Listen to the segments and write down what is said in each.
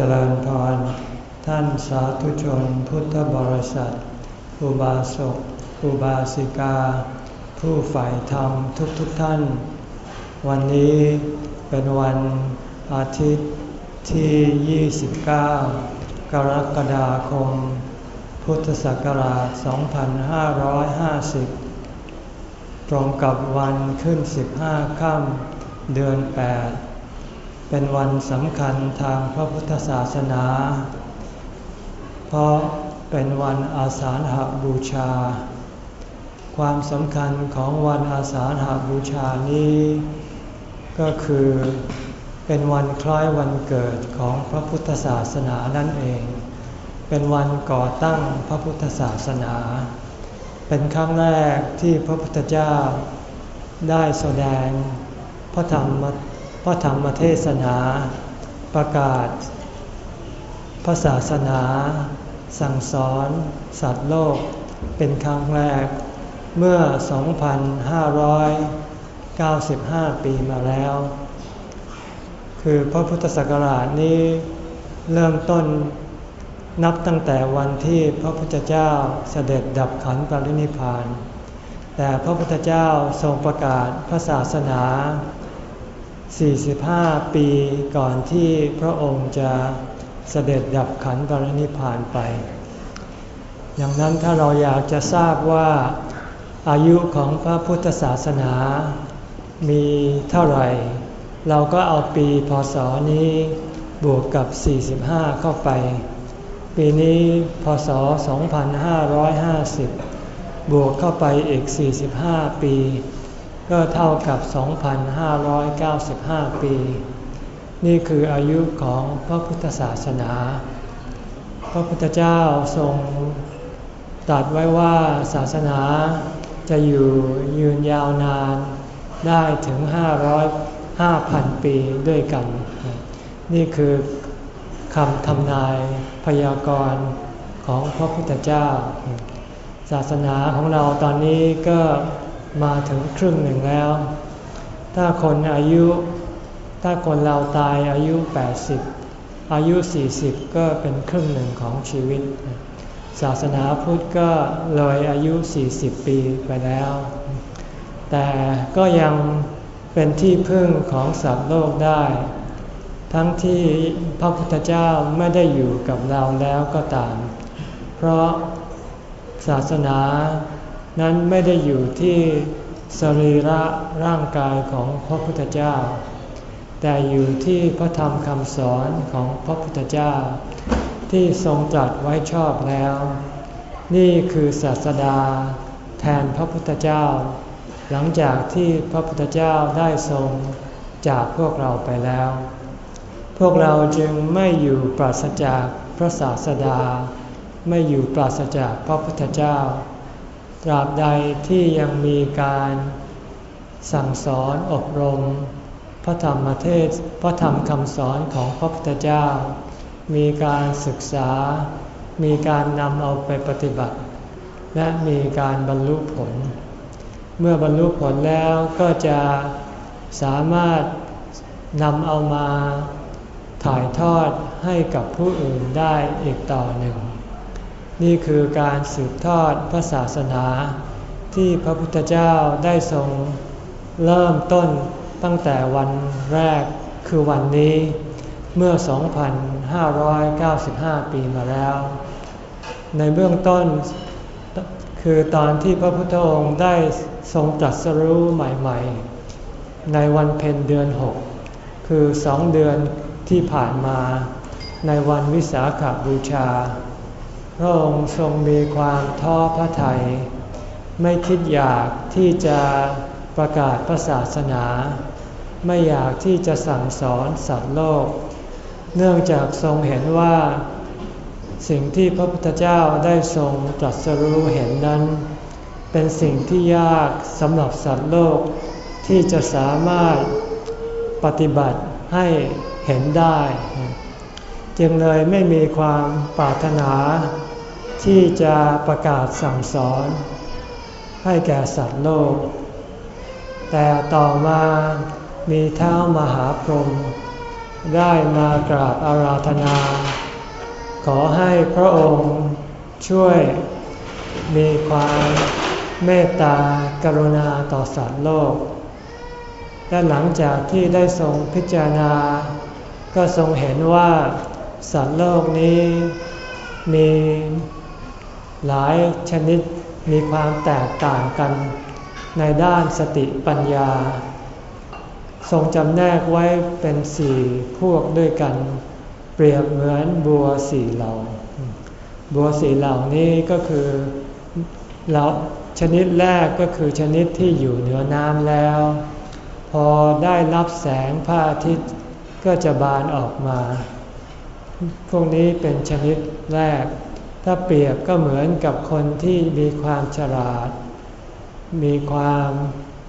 เจริญพร ท่านสาธุชนพุทธบริษัท อุบาสก อุบาสิกา ผู้ใฝ่ธรรมทุกทุกท่าน วันนี้เป็นวันอาทิตย์ที่ 29 กรกฎาคม พุทธศักราช 2550 ตรงกับวันขึ้น 15 ค่ำเดือน 8 เป็นวันสำคัญทางพระพุทธศาสนา เพราะเป็นวันอาสาฬหบูชา ความสำคัญของวันอาสาฬหบูชานี้ ก็คือเป็นวันคล้ายวันเกิดของพระพุทธศาสนานั่นเอง เป็นวันก่อตั้งพระพุทธศาสนา เป็นครั้งแรกที่พระพุทธเจ้าได้แสดงพระธรรม ระธรรมเทศนา ประกาศ พระศาสนา สั่งสอน สัตว์โลก เป็นครั้งแรก เมื่อ 2,595 ปีมาแล้ว คือพระพุทธศักราชนี้เริ่มต้นนับตั้งแต่วันที่พระพุทธเจ้าเสด็จดับขันปรินิพาน แต่พระพุทธเจ้าทรงประกาศพระศาสนา 45 ปีก่อนที่พระองค์จะเสด็จดับขันปรินิพานไป อย่างนั้นถ้าเราอยากจะทราบว่าอายุของพระพุทธศาสนา มีเท่าไหร่ เราก็เอาปีพศนี้บวกกับ 45 เข้าไป ปีนี้พศ 2550 บวกเข้าไปอีก 45 ปี ก็เท่ากับ 2,595 ปี นี่คืออายุของพระพุทธศาสนา พระพุทธเจ้าทรงตรัสไว้ว่าศาสนาจะอยู่ยืนยาวนานได้ถึง 500 5,000 ปีด้วยกัน นี่คือคำทำนายพยากรณ์ของพระพุทธเจ้า ศาสนาของเราตอนนี้ก็ มาถึงครึ่งหนึ่งแล้ว ถ้าคนอายุ ถ้าคนเราตายอายุ 80 อายุ 40 ก็เป็นครึ่งหนึ่งของชีวิต ศาสนาพุทธก็เลยอายุ 40 ปีไปแล้ว แต่ก็ยังเป็นที่พึ่งของสัตว์โลกได้ ทั้งที่พระพุทธเจ้าไม่ได้อยู่กับเราแล้วก็ตาม เพราะศาสนา นั้นไม่ได้อยู่ที่สรีระร่างกายของพระพุทธเจ้า แต่อยู่ที่พระธรรมคำสอนของพระพุทธเจ้า ที่ทรงจัดไว้ชอบแล้ว นี่คือศาสดา แทนพระพุทธเจ้า หลังจากที่พระพุทธเจ้าได้ทรงจากพวกเราไปแล้ว พวกเราจึงไม่อยู่ปราศจากพระศาสดา ไม่อยู่ปราศจากพระพุทธเจ้า ตราบใดที่ยังมีการสั่งสอนอบรม พระธรรมเทศพระธรรมคำสอนของพระพุทธเจ้า มีการศึกษา มีการนำเอาไปปฏิบัติ และมีการบรรลุผล เมื่อบรรลุผลแล้วก็จะสามารถนำเอามาถ่ายทอดให้กับผู้อื่นได้อีกต่อหนึ่ง นี่คือการสืบทอดพระศาสนา ที่พระพุทธเจ้าได้ทรงเริ่มต้นตั้งแต่วันแรกคือวันนี้เมื่อ 2,595 ปีมาแล้ว ในเบื้องต้นคือตอนที่พระพุทธองค์ได้ทรงตรัสรู้ใหม่ๆ ในวันเพ็ญเดือน 6 คือสองเดือนที่ผ่านมา ในวันวิสาขบูชา พระองค์ทรงมีความท้อพระทยัยไม่คิดอยากที่จะประกาศพระศาสนา ไม่อยากที่จะสั่งสอนสัตว์โลก เนื่องจากทรงเห็นว่า สิ่งที่พระพุทธเจ้าได้ทรงตรัสรู้เห็นนั้น เป็นสิ่งที่ยากสำหรับสัตว์โลกที่จะสามารถปฏิบัติให้เห็นได้ จึงเลยไม่มีความปรารถนา ที่จะประกาศสั่งสอน ให้แก่สัตว์โลก แต่ต่อมามีเท้ามหาพรหมได้มากราบอาราธนา ขอให้พระองค์ช่วยมีความเมตตากรุณาต่อสัตว์โลก และหลังจากที่ได้ทรงพิจารณา ก็ทรงเห็นว่าสัตว์โลกนี้มี หลายชนิดมีความแตกต่างกันในด้านสติปัญญา ทรงจำแนกไว้เป็นสี่พวกด้วยกัน เปรียบเหมือนบัวสี่เหล่า บัวสี่เหล่านี้ก็คือเราชนิดแรกก็คือชนิดที่อยู่เหนือน้ำแล้ว พอได้รับแสงพระอาทิตย์ก็จะบานออกมา พวกนี้เป็นชนิดแรก ถ้าเปรียบก็เหมือนกับคนที่มีความฉลาด มีความ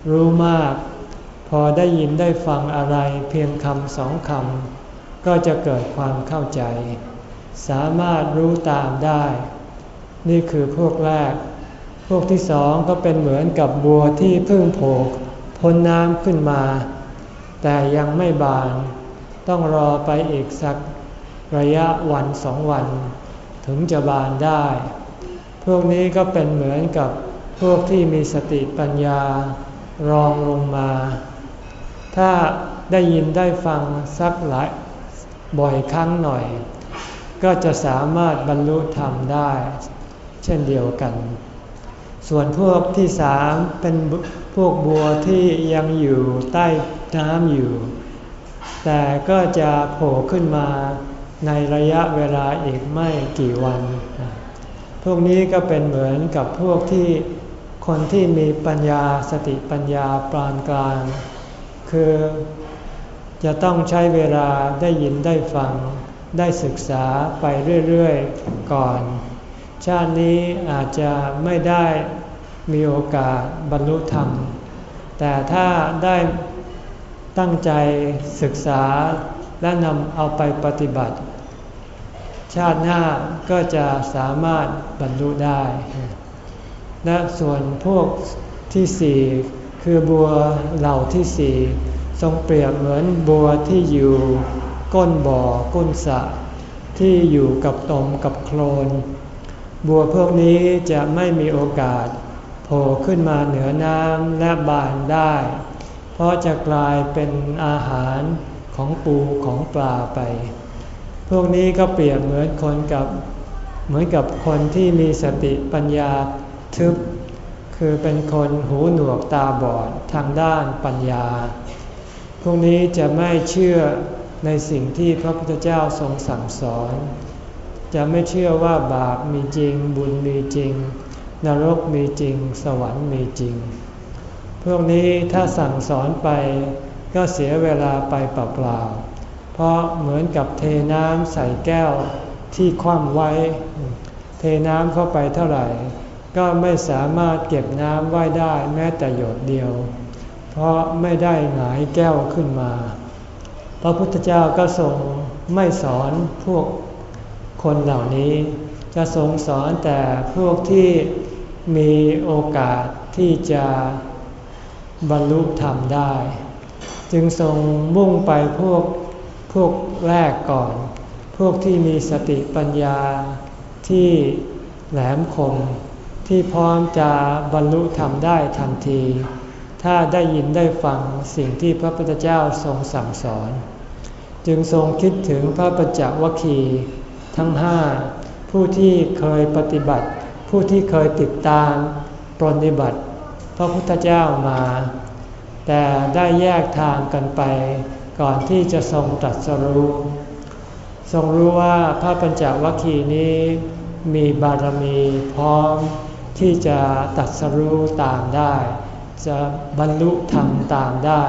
รู้มาก พอได้ยินได้ฟังอะไรเพียงคำสองคำก็จะเกิดความเข้าใจ สามารถรู้ตามได้ นี่คือพวกแรก พวกที่สองก็เป็นเหมือนกับบัวที่เพิ่งโผล่พ้นน้ำขึ้นมา แต่ยังไม่บาน ต้องรอไปอีกสักระยะวันสองวัน ถึงจะบานได้ พวกนี้ก็เป็นเหมือนกับพวกที่มีสติปัญญารองลงมา ถ้าได้ยินได้ฟังสักหลายบ่อยครั้งหน่อย ก็จะสามารถบรรลุธรรมได้ เช่นเดียวกัน ส่วนพวกที่สามเป็นพวกบัวที่ยังอยู่ใต้น้ำอยู่ แต่ก็จะโผล่ขึ้นมา ในระยะเวลาอีกไม่กี่วัน พวกนี้ก็เป็นเหมือนกับพวกที่คนที่มีปัญญาสติปัญญาปานกลาง คือจะต้องใช้เวลาได้ยินได้ฟัง ได้ศึกษาไปเรื่อยๆก่อน ชาตินี้อาจจะไม่ได้มีโอกาสบรรลุธรรม แต่ถ้าได้ตั้งใจศึกษาและนำเอาไปปฏิบัติ ชาติหน้าก็จะสามารถบรรลุได้และส่วนพวกที่สี่คือบัวเหล่าที่สี่ทรงเปรียบเหมือนบัวที่อยู่ก้นบ่อก้นสระที่อยู่กับตมกับโคลน บัวพวกนี้จะไม่มีโอกาสโผล่ขึ้นมาเหนือน้ำและบานได้ เพราะจะกลายเป็นอาหารของปูของปลาไป พวกนี้ก็เปรียบเหมือนคนกับเหมือนกับคนที่มีสติปัญญาทึบ คือเป็นคนหูหนวกตาบอดทางด้านปัญญา พวกนี้จะไม่เชื่อในสิ่งที่พระพุทธเจ้าทรงสั่งสอน จะไม่เชื่อว่าบาปมีจริง บุญมีจริง นรกมีจริง สวรรค์มีจริง พวกนี้ถ้าสั่งสอนไปก็เสียเวลาไปเปล่าๆ เพราะเหมือนกับเทน้ำใส่แก้วที่คว่ำไว้ เทน้ำเข้าไปเท่าไหร่ ก็ไม่สามารถเก็บน้ำไว้ได้แม้แต่หยดเดียว เพราะไม่ได้หงายแก้วขึ้นมา พระพุทธเจ้าก็ทรงไม่สอนพวกคนเหล่านี้ จะทรงสอนแต่พวกที่มีโอกาสที่จะบรรลุธรรมได้ จึงทรงมุ่งไปพวก พวกแรกก่อน พวกที่มีสติปัญญาที่แหลมคม ที่พร้อมจะบรรลุธรรมได้ทันที ถ้าได้ยินได้ฟังสิ่งที่พระพุทธเจ้าทรงสั่งสอน จึงทรงคิดถึงพระปัญจวัคคีทั้งห้าผู้ที่เคยปฏิบัติ ผู้ที่เคยติดตามปฏิบัติ พระพุทธเจ้ามา แต่ได้แยกทางกันไป ก่อนที่จะทรงตรัสรู้ ทรงรู้ว่าพระปัญจวัคคีย์นี้มีบารมีพร้อมที่จะตัดสรู้ตามได้ จะบรรลุธรรมตามได้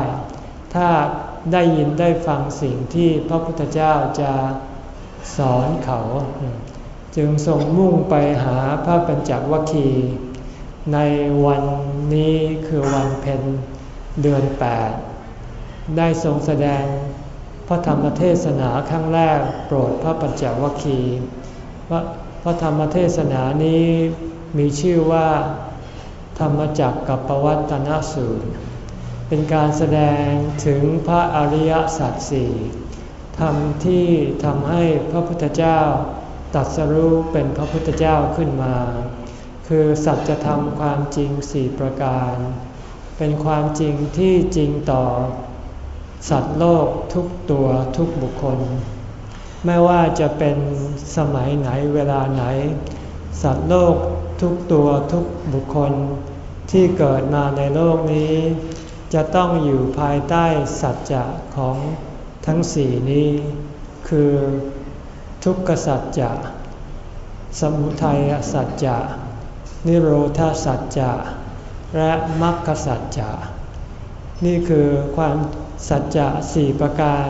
ถ้าได้ยินได้ฟังสิ่งที่พระพุทธเจ้าจะสอนเขา จึงทรงมุ่งไปหาพระปัญจวัคคีย์ในวันนี้คือวันเพ็ญเดือนแปด ได้ทรงแสดงพระธรรมเทศนาครั้งแรกโปรดพระปัญจวัคคีย์ว่าพระธรรมเทศนานี้มีชื่อว่า ธรรมจักกับปวัตนสูตร เป็นการแสดงถึงพระอริยสัจสี่ธรรมที่ทำให้พระพุทธเจ้าตัดสรู้เป็นพระพุทธเจ้าขึ้นมา คือสัจธรรมความจริงสี่ประการ เป็นความจริงที่จริงต่อ สัตว์โลกทุกตัวทุกบุคคล ไม่ว่าจะเป็นสมัยไหนเวลาไหน สัตว์โลกทุกตัวทุกบุคคล ที่เกิดมาในโลกนี้ จะต้องอยู่ภายใต้สัจจะของทั้งสี่นี้ คือทุกขสัจจะ สมุทัยสัจจะ นิโรธาสัจจะ และมรรคสัจจะ นี่คือความ สัจจะสี่ประการ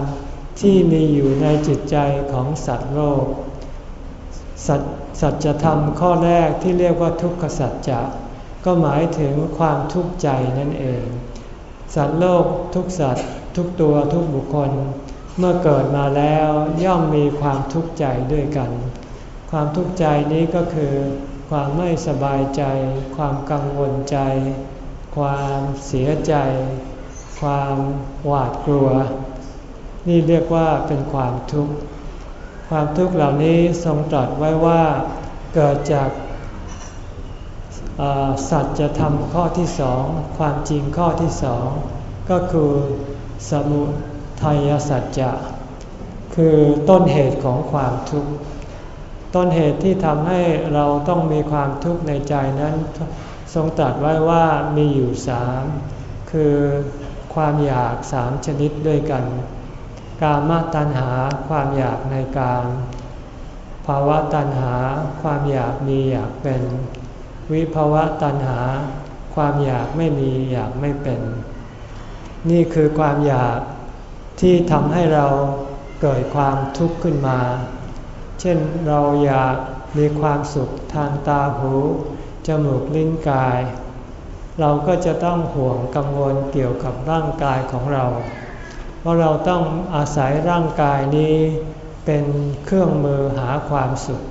ที่มีอยู่ในจิตใจของสัตว์โลกสัจสัจธรรมข้อแรกที่เรียกว่าทุกขสัจจะก็หมายถึงความทุกข์ใจนั่นเอง สัตว์โลกทุกสัตว์ทุกตัวทุกบุคคล เมื่อเกิดมาแล้วย่อมมีความทุกข์ใจด้วยกัน ความทุกข์ใจนี้ก็คือ ความไม่สบายใจ ความกังวลใจ ความเสียใจ ความหวาดกลัว นี่เรียกว่าเป็นความทุกข์ ความทุกข์เหล่านี้ทรงตรัสไว้ว่าเกิดจากสัจธรรมข้อที่สองความจริงข้อที่สองก็คือสมุทัยสัจจะคือต้นเหตุของความทุกข์ต้นเหตุที่ทำให้เราต้องมีความทุกข์ในใจนั้น ทรงตรัสไว้ว่ามีอยู่สามคือ ความอยากสามชนิดด้วยกัน กามตัณหาความอยากในการภาวะตัณหาความอยากมีอยากเป็น วิภาวะตัณหา ความอยากไม่มีอยากไม่เป็น นี่คือความอยากที่ทำให้เราเกิดความทุกข์ขึ้นมา เช่นเราอยากมีความสุขทางตาหู จมูกลิ้นกาย เราก็จะต้องห่วงกังวลเกี่ยวกับร่างกายของเรา เพราะเราต้องอาศัยร่างกายนี้เป็นเครื่องมือหาความสุข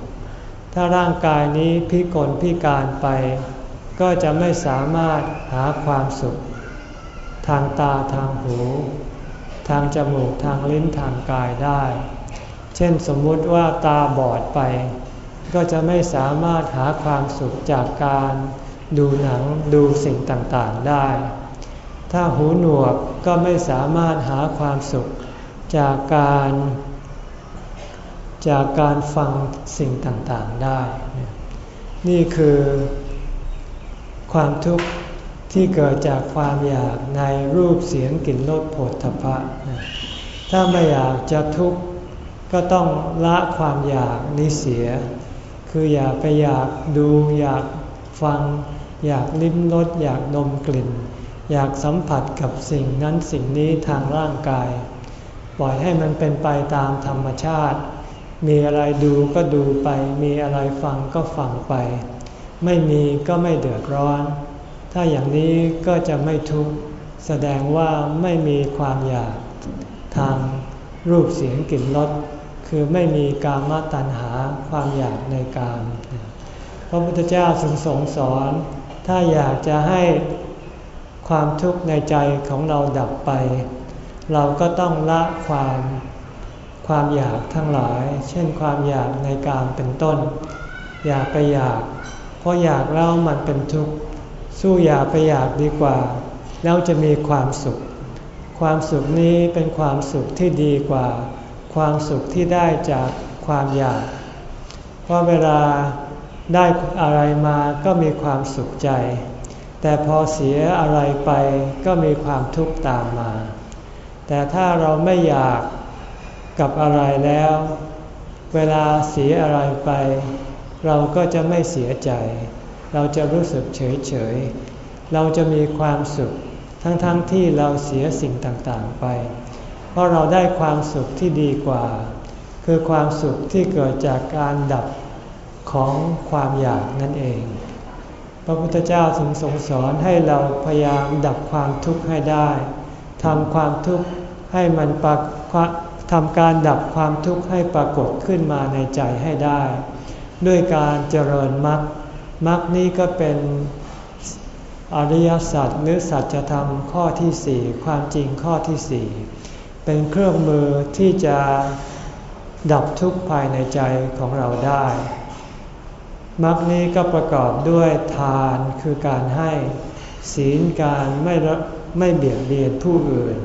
ถ้าร่างกายนี้พิกลพิการไป ก็จะไม่สามารถหาความสุข ทางตาทางหู ทางจมูกทางลิ้นทางกายได้ เช่นสมมุติว่าตาบอดไป ก็จะไม่สามารถหาความสุขจากการ ดูหนังดูสิ่งต่างๆได้ ถ้าหูหนวกก็ไม่สามารถหาความสุขจากการ จากการฟังสิ่งต่างๆได้ นี่คือ ความทุกข์ที่เกิดจากความอยากในรูปเสียงกลิ่นรสผลทพะ ถ้าไม่อยากจะทุกข์ก็ต้องละความอยากนี้เสีย คืออย่าไปอยากดูอยากฟัง อยากลิ้มรสอยากนมกลิ่น อยากสัมผัสกับสิ่งนั้นสิ่งนี้ทางร่างกาย ปล่อยให้มันเป็นไปตามธรรมชาติ มีอะไรดูก็ดูไป มีอะไรฟังก็ฟังไป ไม่มีก็ไม่เดือดร้อน ถ้าอย่างนี้ก็จะไม่ทุกข์แสดงว่าไม่มีความอยากทางรูปเสียงกลิ่นรสคือไม่มีกามตัณหาความอยากในกามพระพุทธเจ้าทรงสอน ถ้าอยากจะให้ความทุกข์ในใจของเราดับไป เราก็ต้องละความความอยากทั้งหลาย เช่นความอยากในการเป็นต้น อยากไปอยาก เพราะอยากแล้วมันเป็นทุกข์ สู้อย่าไปอยากดีกว่า แล้วจะมีความสุข ความสุขนี้เป็นความสุขที่ดีกว่า ความสุขที่ได้จากความอยาก เพราะเวลา ได้อะไรมาก็มีความสุขใจ แต่พอเสียอะไรไปก็มีความทุกข์ตามมา แต่ถ้าเราไม่อยากกับอะไรแล้ว เวลาเสียอะไรไป เราก็จะไม่เสียใจ เราจะรู้สึกเฉยเฉย เราจะมีความสุข ทั้งๆทที่เราเสียสิ่งต่างๆไป เพราะเราได้ความสุขที่ดีกว่า คือความสุขที่เกิดจากการดับ ของความอยากนั่นเอง พระพุทธเจ้าทรงสงสอนให้เราพยายามดับความทุกข์ให้ได้ทำความทุกข์ให้มันปรากทำการดับความทุกข์ให้ปรากฏขึ้นมาในใจให้ได้ ด้วยการเจริญมรรคมรรคนี้ก็เป็นอริยสัจหรือสัจธรรมข้อที่สี่ความจริงข้อที่สี่เป็นเครื่องมือที่จะดับทุกข์ภายในใจของเราได้ มรรคนี้ก็ประกอบด้วยทานคือการให้ ศีลการไม่ไม่เบียดเบียนผู้อื่น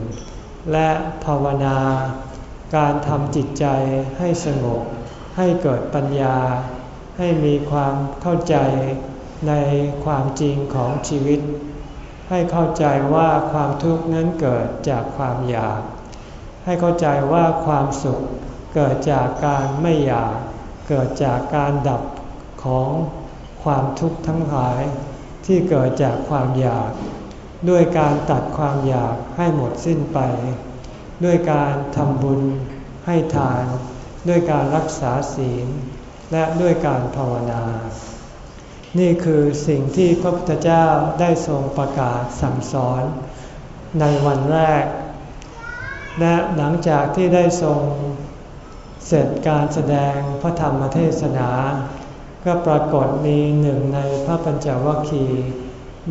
และภาวนา การทำจิตใจให้สงบ ให้เกิดปัญญา ให้มีความเข้าใจในความจริงของชีวิต ให้เข้าใจว่าความทุกข์นั้นเกิดจากความอยาก ให้เข้าใจว่าความสุขเกิดจากการไม่อยาก เกิดจากการดับ ของความทุกข์ทั้งหลายที่เกิดจากความอยาก ด้วยการตัดความอยากให้หมดสิ้นไป ด้วยการทำบุญให้ทาน ด้วยการรักษาศีล และด้วยการภาวนา นี่คือสิ่งที่พระพุทธเจ้าได้ทรงประกาศสั่งสอนในวันแรก และหลังจากที่ได้ทรงเสร็จการแสดงพระธรรมเทศนา ก็ปรากฏมีหนึ่งในพระปัญจวัคคีย์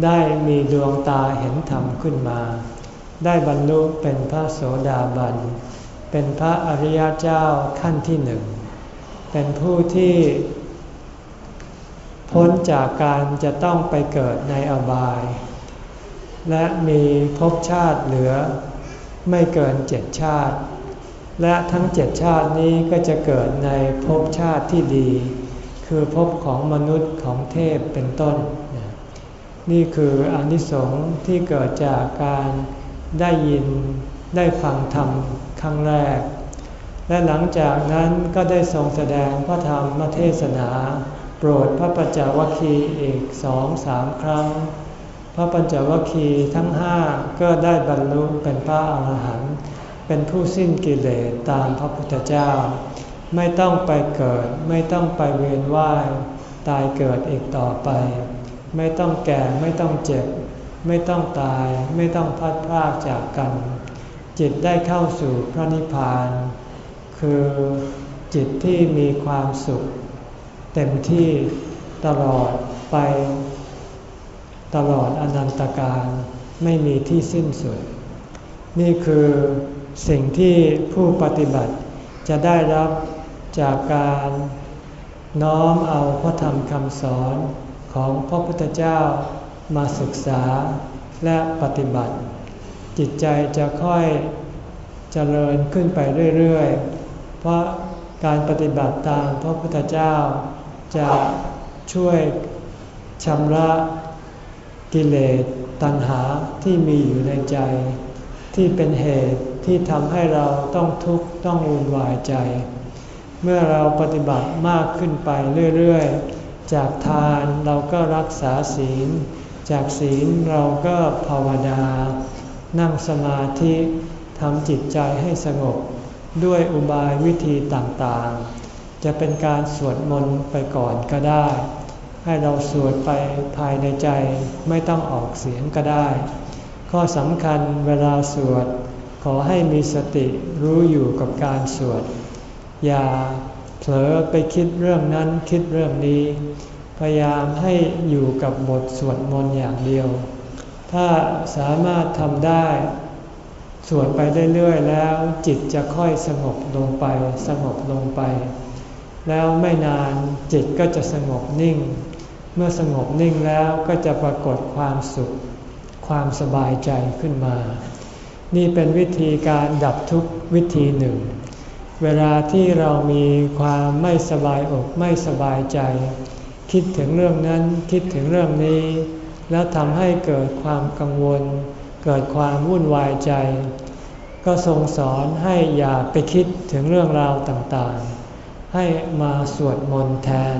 ได้มีดวงตาเห็นธรรมขึ้นมา ได้บรรลุเป็นพระโสดาบัน เป็นพระอริยเจ้าขั้นที่หนึ่ง เป็นผู้ที่พ้นจากการจะต้องไปเกิดในอบาย และมีภพชาติเหลือไม่เกินเจ็ดชาติ และทั้งเจ็ดชาตินี้ก็จะเกิดในภพชาติที่ดี คือภพของมนุษย์ของเทพเป็นต้น นี่คืออนิสงส์ที่เกิดจากการได้ยินได้ฟังธรรมครั้งแรก และหลังจากนั้นก็ได้ทรงแสดงพระธรรมเทศนา โปรดพระปัญจวัคคีย์อีกสองสามครั้ง พระปัญจวัคคีย์ทั้งห้าก็ได้บรรลุเป็นพระอรหันต์เป็นผู้สิ้นกิเลสตามพระพุทธเจ้า ไม่ต้องไปเกิด ไม่ต้องไปเวียนว่าย ตายเกิดอีกต่อไป ไม่ต้องแก่ไม่ต้องเจ็บ ไม่ต้องตายไม่ต้องพัดพรากจากกัน จิตได้เข้าสู่พระนิพพาน คือจิตที่มีความสุข เต็มที่ตลอดไป ตลอดอนันตการไม่มีที่สิ้นสุด นี่คือสิ่งที่ผู้ปฏิบัติจะได้รับ จากการน้อมเอาพระธรรมคำสอนของพระพุทธเจ้ามาศึกษาและปฏิบัติ จิตใจจะค่อยเจริญขึ้นไปเรื่อยๆ เพราะการปฏิบัติตามพระพุทธเจ้าจะช่วยชำระกิเลสตัณหาที่มีอยู่ในใจ ที่เป็นเหตุที่ทำให้เราต้องทุกข์ต้องวุ่นวายใจ เมื่อเราปฏิบัติมากขึ้นไปเรื่อยๆ จากทานเราก็รักษาศีล จากศีลเราก็ภาวนา นั่งสมาธิทำจิตใจให้สงบ ด้วยอุบายวิธีต่างๆ จะเป็นการสวดมนต์ไปก่อนก็ได้ ให้เราสวดไปภายในใจไม่ต้องออกเสียงก็ได้ ข้อสำคัญเวลาสวด ขอให้มีสติรู้อยู่กับการสวด อย่าเผลอไปคิดเรื่องนั้นคิดเรื่องนี้ พยายามให้อยู่กับบทสวดมนต์อย่างเดียว ถ้าสามารถทำได้ สวดไปเรื่อยๆแล้วจิตจะค่อยสงบลงไปสงบลงไป แล้วไม่นานจิตก็จะสงบนิ่ง เมื่อสงบนิ่งแล้วก็จะปรากฏความสุข ความสบายใจขึ้นมา นี่เป็นวิธีการดับทุกวิธีหนึ่ง เวลาที่เรามีความไม่สบายอกไม่สบายใจ คิดถึงเรื่องนั้นคิดถึงเรื่องนี้ แล้วทำให้เกิดความกังวล เกิดความวุ่นวายใจ ก็ทรงสอนให้อย่าไปคิดถึงเรื่องราวต่างๆ ให้มาสวดมนต์แทน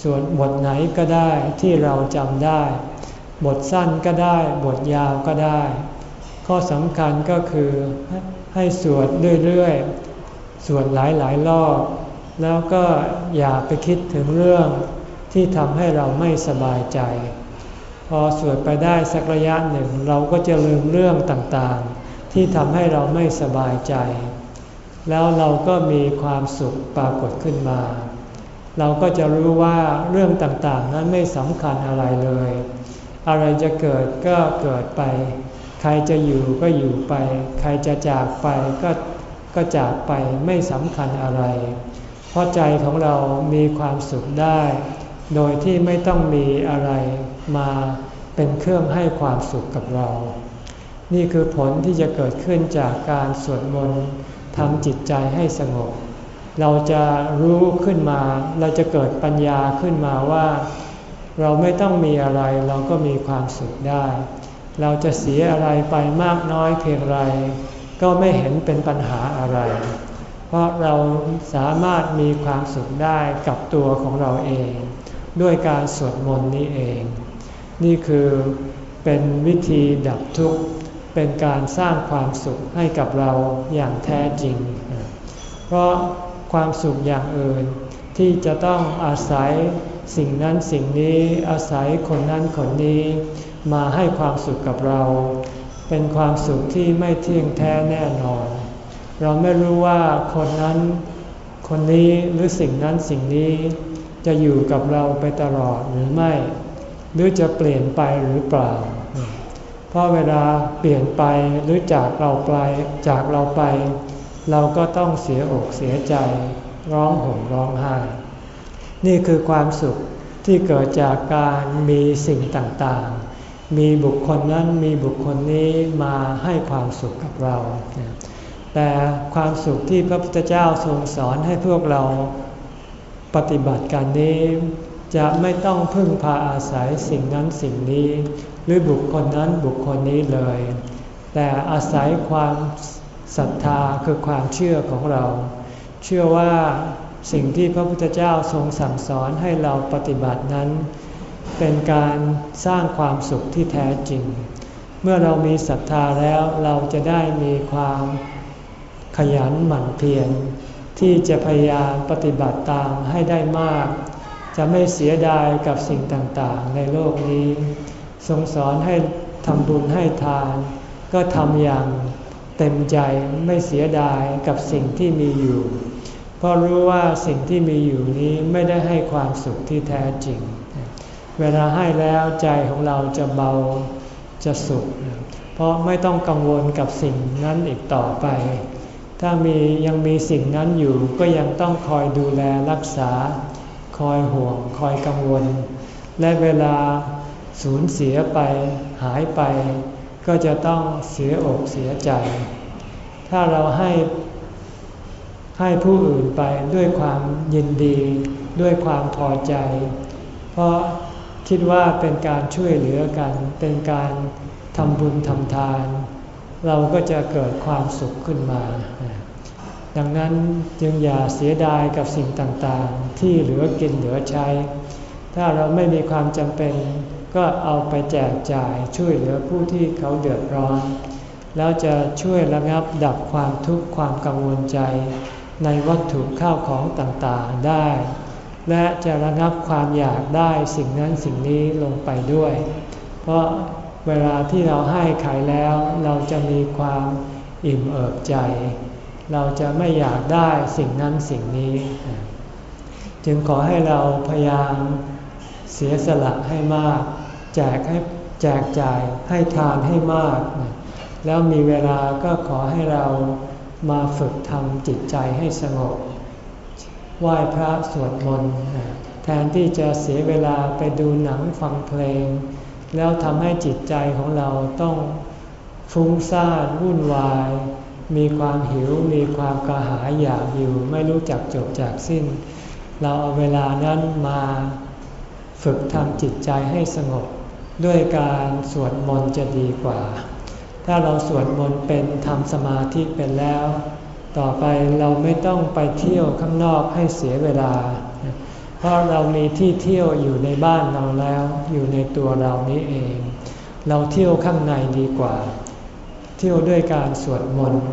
สวดบทไหนก็ได้ที่เราจำได้ บทสั้นก็ได้บทยาวก็ได้ ข้อสำคัญก็คือให้สวดเรื่อยๆ สวดหลายหลายรอบ แล้วก็อย่าไปคิดถึงเรื่องที่ทำให้เราไม่สบายใจ พอสวดไปได้สักระยะหนึ่ง เราก็จะลืมเรื่องต่างๆ ที่ทำให้เราไม่สบายใจ แล้วเราก็มีความสุขปรากฏขึ้นมา เราก็จะรู้ว่าเรื่องต่างๆ นั้นไม่สำคัญอะไรเลย อะไรจะเกิดก็เกิดไป ใครจะอยู่ก็อยู่ไป ใครจะจากไปก็ ก็จากไปไม่สำคัญอะไร เพราะใจของเรามีความสุขได้ โดยที่ไม่ต้องมีอะไรมาเป็นเครื่องให้ความสุขกับเรา นี่คือผลที่จะเกิดขึ้นจากการสวดมนต์ทำจิตใจให้สงบ เราจะรู้ขึ้นมา เราจะเกิดปัญญาขึ้นมาว่า เราไม่ต้องมีอะไรเราก็มีความสุขได้ เราจะเสียอะไรไปมากน้อยเพียงไร ก็ไม่เห็นเป็นปัญหาอะไร เพราะเราสามารถมีความสุขได้กับตัวของเราเอง ด้วยการสวดมนต์นี้เอง นี่คือเป็นวิธีดับทุกข์ เป็นการสร้างความสุขให้กับเราอย่างแท้จริง เพราะความสุขอย่างอื่นที่จะต้องอาศัยสิ่งนั้นสิ่งนี้อาศัยคนนั้นคนนี้ มาให้ความสุขกับเรา เป็นความสุขที่ไม่เที่ยงแท้แน่นอน เราไม่รู้ว่าคนนั้นคนนี้หรือสิ่งนั้นสิ่งนี้จะอยู่กับเราไปตลอดหรือไม่ หรือจะเปลี่ยนไปหรือเปล่า เพราะเวลาเปลี่ยนไปหรือจากเราไปจากเราไป เราก็ต้องเสียอกเสียใจ ร้องห่มร้องไห้ นี่คือความสุขที่เกิดจากการมีสิ่งต่างๆ มีบุคคลนั้นมีบุคคลนี้มาให้ความสุขกับเรา แต่ความสุขที่พระพุทธเจ้าทรงสอนให้พวกเราปฏิบัติการนี้ จะไม่ต้องพึ่งพาอาศัยสิ่งนั้นสิ่งนี้ หรือบุคคลนั้นบุคคลนี้เลย แต่อาศัยความศรัทธาคือความเชื่อของเรา เชื่อว่าสิ่งที่พระพุทธเจ้าทรงสั่งสอนให้เราปฏิบัตินั้น เป็นการสร้างความสุขที่แท้จริง เมื่อเรามีศรัทธาแล้วเราจะได้มีความขยันหมั่นเพียรที่จะพยายามปฏิบัติตามให้ได้มาก จะไม่เสียดายกับสิ่งต่างๆ ในโลกนี้ทรงสอนให้ทำบุญให้ทาน ก็ทำอย่างเต็มใจไม่เสียดายกับสิ่งที่มีอยู่ เพราะรู้ว่าสิ่งที่มีอยู่นี้ไม่ได้ให้ความสุขที่แท้จริง เวลาให้แล้วใจของเราจะเบาจะสุข เพราะไม่ต้องกังวลกับสิ่งนั้นอีกต่อไป ถ้ามียังมีสิ่งนั้นอยู่ก็ยังต้องคอยดูแลรักษา คอยห่วง คอยกังวล และเวลาสูญเสียไปหายไป ก็จะต้องเสียอกเสียใจ ถ้าเราให้ให้ผู้อื่นไปด้วยความยินดี ด้วยความพอใจ เพราะ คิดว่าเป็นการช่วยเหลือกัน เป็นการทำบุญทำทาน เราก็จะเกิดความสุขขึ้นมา ดังนั้นจึงอย่าเสียดายกับสิ่งต่างๆ ที่เหลือกินเหลือใช้ ถ้าเราไม่มีความจำเป็น ก็เอาไปแจกจ่ายช่วยเหลือผู้ที่เขาเดือดร้อน แล้วจะช่วยระงับดับความทุกข์ความกังวลใจ ในวัตถุข้าวของต่างๆได้ และจะระงับความอยากได้สิ่งนั้นสิ่งนี้ลงไปด้วย เพราะเวลาที่เราให้ใครแล้ว เราจะมีความอิ่มเอิบใจ เราจะไม่อยากได้สิ่งนั้นสิ่งนี้ จึงขอให้เราพยายามเสียสละให้มาก แจกให้แจกจ่ายให้ทานให้มาก แล้วมีเวลาก็ขอให้เรามาฝึกทำจิตใจให้สงบ ไหว้พระสวดมนต์แทนที่จะเสียเวลาไปดูหนังฟังเพลง แล้วทำให้จิตใจของเราต้องฟุ้งซ่านวุ่นวาย มีความหิวมีความกระหายอยากอยู่ ไม่รู้จักจบจากสิ้น เราเอาเวลานั้นมาฝึกทำจิตใจให้สงบด้วยการสวดมนต์จะดีกว่า ถ้าเราสวดมนต์เป็นทำสมาธิเป็นแล้ว ต่อไปเราไม่ต้องไปเที่ยวข้างนอกให้เสียเวลา เพราะเรามีที่เที่ยวอยู่ในบ้านเราแล้ว อยู่ในตัวเรานี้เอง เราเที่ยวข้างในดีกว่า เที่ยวด้วยการสวดมนต์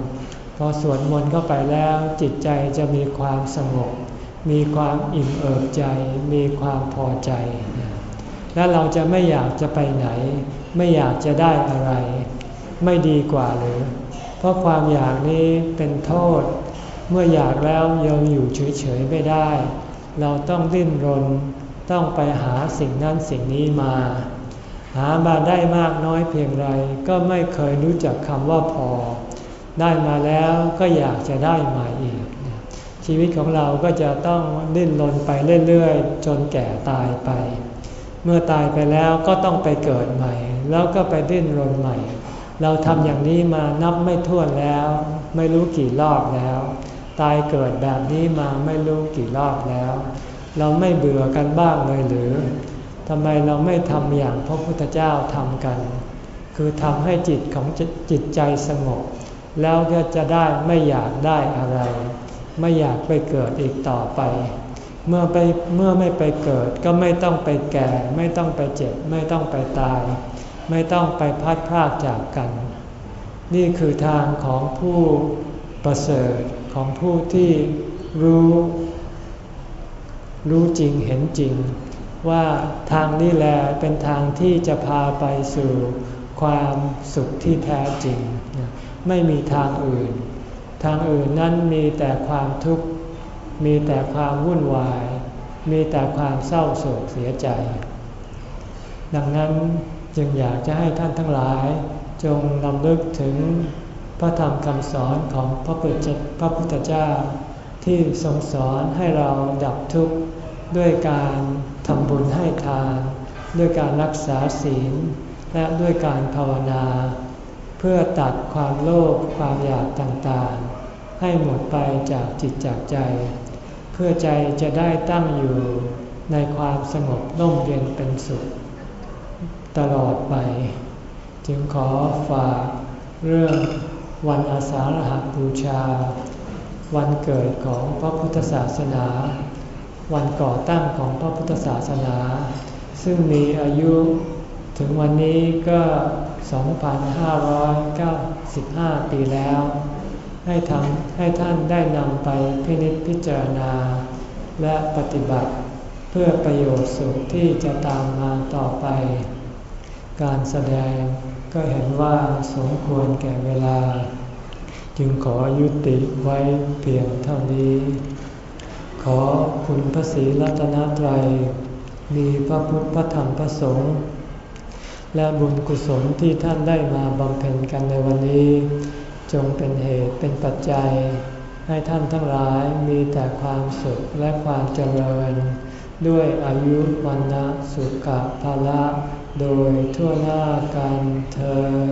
พอสวดมนต์เข้าไปแล้วจิตใจจะมีความสงบ มีความอิ่มเอิบใจ มีความพอใจ และเราจะไม่อยากจะไปไหน ไม่อยากจะได้อะไร ไม่ดีกว่าหรือ เพราะความอยากนี้เป็นโทษ เมื่ออยากแล้วยังอยู่เฉยๆไม่ได้ เราต้องดิ้นรน ต้องไปหาสิ่งนั้นสิ่งนี้มา หามาได้มากน้อยเพียงไรก็ไม่เคยรู้จักคำว่าพอ ได้มาแล้วก็อยากจะได้มาอีก ชีวิตของเราก็จะต้องดิ้นรนไปเรื่อยๆ จนแก่ตายไป เมื่อตายไปแล้วก็ต้องไปเกิดใหม่ แล้วก็ไปดิ้นรนใหม่ เราทำอย่างนี้มานับไม่ถ้วนแล้ว ไม่รู้กี่รอบแล้ว ตายเกิดแบบนี้มาไม่รู้กี่รอบแล้ว เราไม่เบื่อกันบ้างเลยหรือทำไมเราไม่ทำอย่างพระพุทธเจ้าทำกัน คือทำให้จิตของจิตใจสงบ แล้วก็จะได้ไม่อยากได้อะไร ไม่อยากไปเกิดอีกต่อไป เมื่อไปเมื่อไม่ไปเกิดก็ไม่ต้องไปแก่ ไม่ต้องไปเจ็บ ไม่ต้องไปตาย ไม่ต้องไปพัดพรากจากกัน นี่คือทางของผู้ประเสริฐของผู้ที่รู้ รู้จริงเห็นจริง ว่าทางนี้แหละเป็นทางที่จะพาไปสู่ความสุขที่แท้จริง ไม่มีทางอื่น ทางอื่นนั้นมีแต่ความทุกข์ มีแต่ความวุ่นวาย มีแต่ความเศร้าโศกเสียใจ ดังนั้น จึงอยากจะให้ท่านทั้งหลาย จงนำลึกถึงพระธรรมคำสอนของพระพุทธเจ้า ที่ทรงสอนให้เราดับทุกข์ด้วยการทำบุญให้ทาน ด้วยการรักษาศีล และด้วยการภาวนา เพื่อตัดความโลภความอยากต่างๆ ให้หมดไปจากจิตจากใจ เพื่อใจจะได้ตั้งอยู่ในความสงบร่มเย็นเป็นสุข ตลอดไป จึงขอฝากเรื่องวันอาสาฬหบูชา วันเกิดของพระพุทธศาสนา วันก่อตั้งของพระพุทธศาสนา ซึ่งมีอายุถึงวันนี้ก็ 2,595 ปีแล้ว ให้ทำให้ท่านได้นำไปพินิจพิจารณา และปฏิบัติเพื่อประโยชน์สุขที่จะตามมาต่อไป การแสดงก็เห็นว่าสมควรแก่เวลา จึงขอยุติไว้เพียงเท่านี้ ขอคุณพระศรีรัตนตรัย มีพระพุทธพระธรรมพระสงฆ์และบุญกุศลที่ท่านได้มาบำเพ็ญกันในวันนี้ จงเป็นเหตุเป็นปัจจัย ให้ท่านทั้งหลายมีแต่ความสุขและความเจริญ ด้วยอายุวันนะสุขภาละ โดยทั่วหน้ากันเธอ